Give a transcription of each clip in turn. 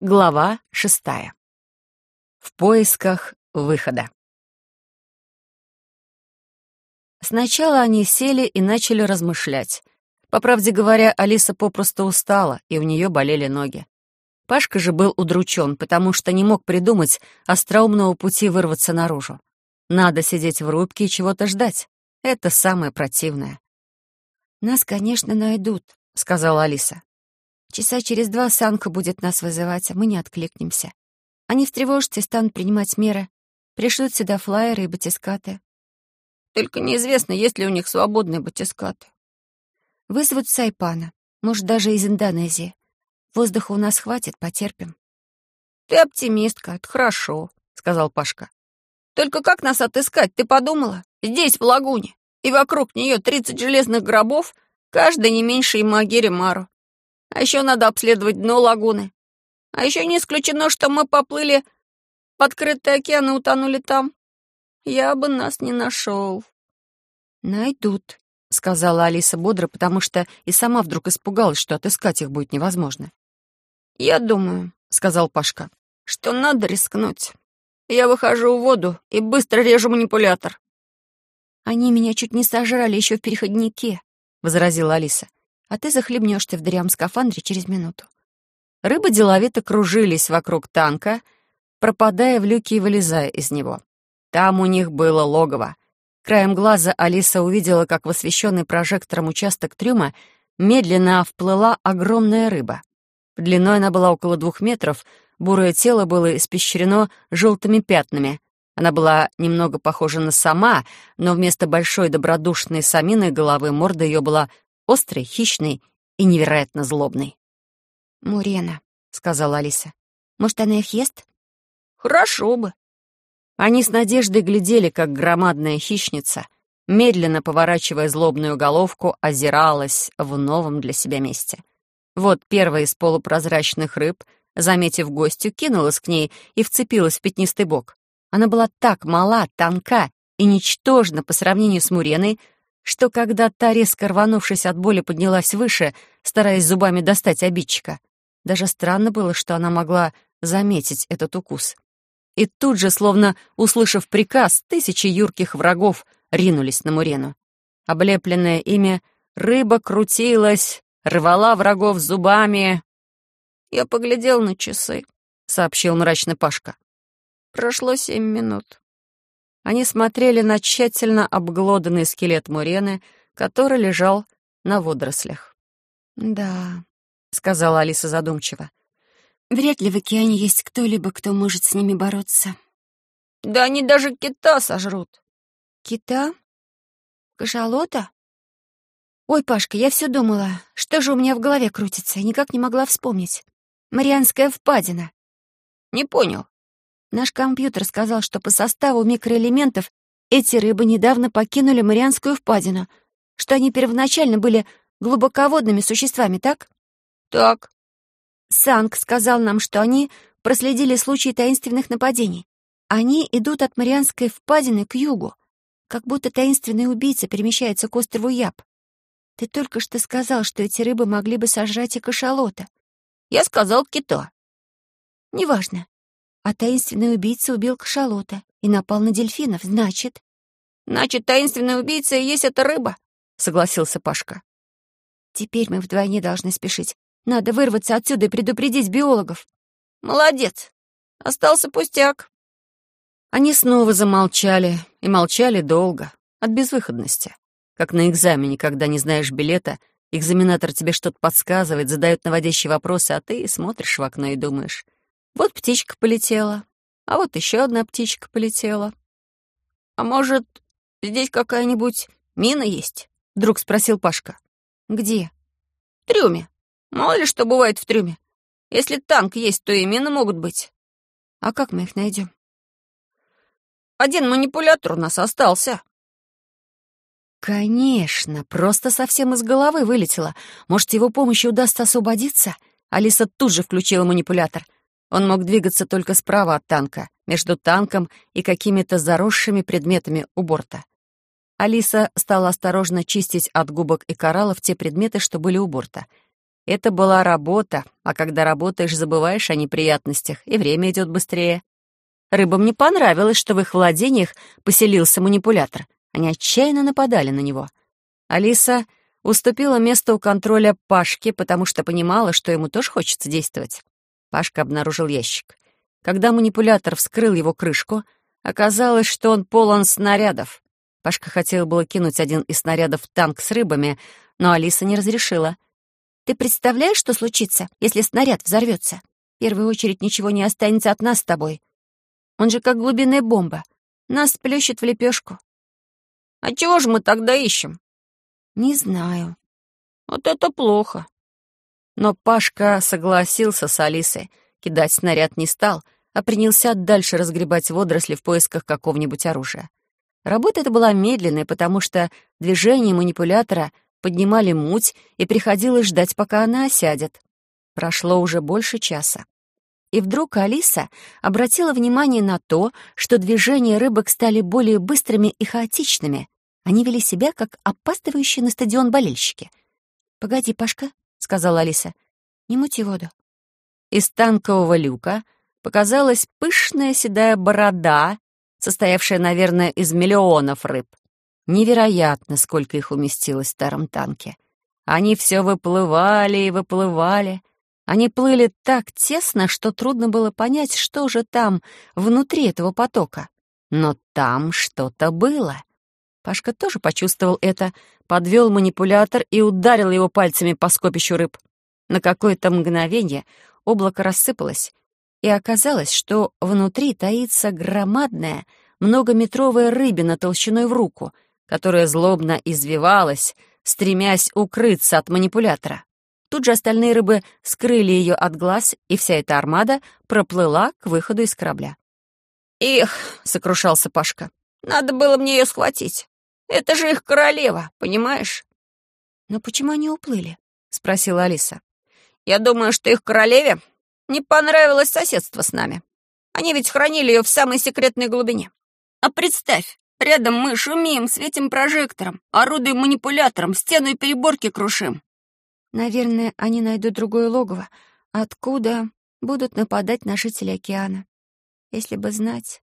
Глава шестая. В поисках выхода. Сначала они сели и начали размышлять. По правде говоря, Алиса попросту устала, и у нее болели ноги. Пашка же был удручен, потому что не мог придумать остроумного пути вырваться наружу. Надо сидеть в рубке и чего-то ждать. Это самое противное. «Нас, конечно, найдут», — сказала Алиса. Часа через два Санка будет нас вызывать, а мы не откликнемся. Они встревожатся и станут принимать меры. Пришлют сюда флайеры и батискаты. Только неизвестно, есть ли у них свободные батискаты. Вызовут Сайпана, может, даже из Индонезии. Воздуха у нас хватит, потерпим. Ты оптимистка, это хорошо, сказал Пашка. Только как нас отыскать, ты подумала? Здесь, в лагуне, и вокруг нее тридцать железных гробов, каждый не меньше и Магири Мару. А еще надо обследовать дно лагуны. А еще не исключено, что мы поплыли в открытый океан и утонули там. Я бы нас не нашел. «Найдут», — сказала Алиса бодро, потому что и сама вдруг испугалась, что отыскать их будет невозможно. «Я думаю», — сказал Пашка, — «что надо рискнуть. Я выхожу в воду и быстро режу манипулятор». «Они меня чуть не сожрали еще в переходнике», — возразила Алиса а ты захлебнешься в дырявом скафандре через минуту. Рыбы деловито кружились вокруг танка, пропадая в люке и вылезая из него. Там у них было логово. Краем глаза Алиса увидела, как в освещенный прожектором участок трюма медленно вплыла огромная рыба. Длиной она была около двух метров, бурое тело было испещрено желтыми пятнами. Она была немного похожа на сама, но вместо большой добродушной саминой головы морда ее была острый, хищный и невероятно злобный. «Мурена», — сказала Алиса. «Может, она их ест?» «Хорошо бы». Они с надеждой глядели, как громадная хищница, медленно поворачивая злобную головку, озиралась в новом для себя месте. Вот первая из полупрозрачных рыб, заметив гостю, кинулась к ней и вцепилась в пятнистый бок. Она была так мала, тонка и ничтожна по сравнению с Муреной, что когда та, резко рванувшись от боли, поднялась выше, стараясь зубами достать обидчика, даже странно было, что она могла заметить этот укус. И тут же, словно услышав приказ, тысячи юрких врагов ринулись на Мурену. Облепленная ими, рыба крутилась, рвала врагов зубами. «Я поглядел на часы», — сообщил мрачно Пашка. «Прошло семь минут». Они смотрели на тщательно обглоданный скелет Мурены, который лежал на водорослях. «Да», — сказала Алиса задумчиво. «Вряд ли в океане есть кто-либо, кто может с ними бороться». «Да они даже кита сожрут». «Кита? Кашалота?» «Ой, Пашка, я все думала, что же у меня в голове крутится, и никак не могла вспомнить. Марианская впадина». «Не понял». Наш компьютер сказал, что по составу микроэлементов эти рыбы недавно покинули Марианскую впадину, что они первоначально были глубоководными существами, так? Так. Санг сказал нам, что они проследили случаи таинственных нападений. Они идут от Марианской впадины к югу, как будто таинственный убийца перемещается к острову Яб. Ты только что сказал, что эти рыбы могли бы сожрать и кашалота. Я сказал кита. Неважно. А таинственный убийца убил кашалота и напал на дельфинов, значит... Значит, таинственный убийца и есть эта рыба, согласился Пашка. Теперь мы вдвойне должны спешить. Надо вырваться отсюда и предупредить биологов. Молодец. Остался пустяк. Они снова замолчали, и молчали долго, от безвыходности. Как на экзамене, когда не знаешь билета, экзаменатор тебе что-то подсказывает, задает наводящие вопросы, а ты смотришь в окно и думаешь, вот птичка полетела, а вот еще одна птичка полетела. «А может, здесь какая-нибудь мина есть?» — вдруг спросил Пашка. «Где?» «В трюме. Мало ли что бывает в трюме. Если танк есть, то и мины могут быть». «А как мы их найдем?» «Один манипулятор у нас остался». «Конечно, просто совсем из головы вылетело. Может, его помощью удастся освободиться?» Алиса тут же включила манипулятор — он мог двигаться только справа от танка, между танком и какими-то заросшими предметами у борта. Алиса стала осторожно чистить от губок и кораллов те предметы, что были у борта. Это была работа, а когда работаешь, забываешь о неприятностях, и время идет быстрее. Рыбам не понравилось, что в их владениях поселился манипулятор. Они отчаянно нападали на него. Алиса уступила место у контроля Пашке, потому что понимала, что ему тоже хочется действовать. Пашка обнаружил ящик. Когда манипулятор вскрыл его крышку, оказалось, что он полон снарядов. Пашка хотел было кинуть один из снарядов в танк с рыбами, но Алиса не разрешила. «Ты представляешь, что случится, если снаряд взорвется? В первую очередь ничего не останется от нас с тобой. Он же как глубинная бомба. Нас сплющит в лепешку». «А чего же мы тогда ищем?» «Не знаю». «Вот это плохо». Но Пашка согласился с Алисой. Кидать снаряд не стал, а принялся дальше разгребать водоросли в поисках какого-нибудь оружия. Работа эта была медленной, потому что движения манипулятора поднимали муть, и приходилось ждать, пока она осядет. Прошло уже больше часа. И вдруг Алиса обратила внимание на то, что движения рыбок стали более быстрыми и хаотичными. Они вели себя, как опаздывающие на стадион болельщики. «Погоди, Пашка», — сказала Алиса, — «не мути воду». Из танкового люка показалась пышная седая борода, состоявшая, наверное, из миллионов рыб. Невероятно, сколько их уместилось в старом танке. Они все выплывали и выплывали. Они плыли так тесно, что трудно было понять, что же там, внутри этого потока. Но там что-то было. Пашка тоже почувствовал это, подвел манипулятор и ударил его пальцами по скопищу рыб. На какое-то мгновение облако рассыпалось, и оказалось, что внутри таится громадная, многометровая рыбина толщиной в руку, которая злобно извивалась, стремясь укрыться от манипулятора. Тут же остальные рыбы скрыли ее от глаз, и вся эта армада проплыла к выходу из корабля. «Их!» — сокрушался Пашка. «Надо было мне ее схватить. Это же их королева, понимаешь?» «Но почему они уплыли?» — спросила Алиса. Я думаю, что их королеве не понравилось соседство с нами. Они ведь хранили ее в самой секретной глубине. А представь, рядом мы шумим, светим прожектором, орудуем манипулятором, стену и переборки крушим. Наверное, они найдут другое логово, откуда будут нападать на жителей океана. Если бы знать...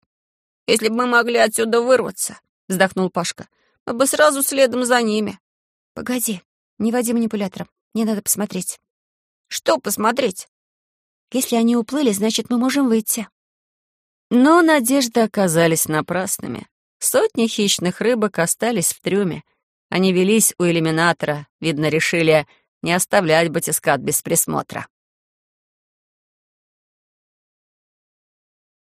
Если бы мы могли отсюда вырваться, вздохнул Пашка, мы бы сразу следом за ними. Погоди, не води манипулятором, мне надо посмотреть. Что посмотреть? Если они уплыли, значит, мы можем выйти. Но надежды оказались напрасными. Сотни хищных рыбок остались в трюме. Они велись у иллюминатора, видно, решили не оставлять батискат без присмотра.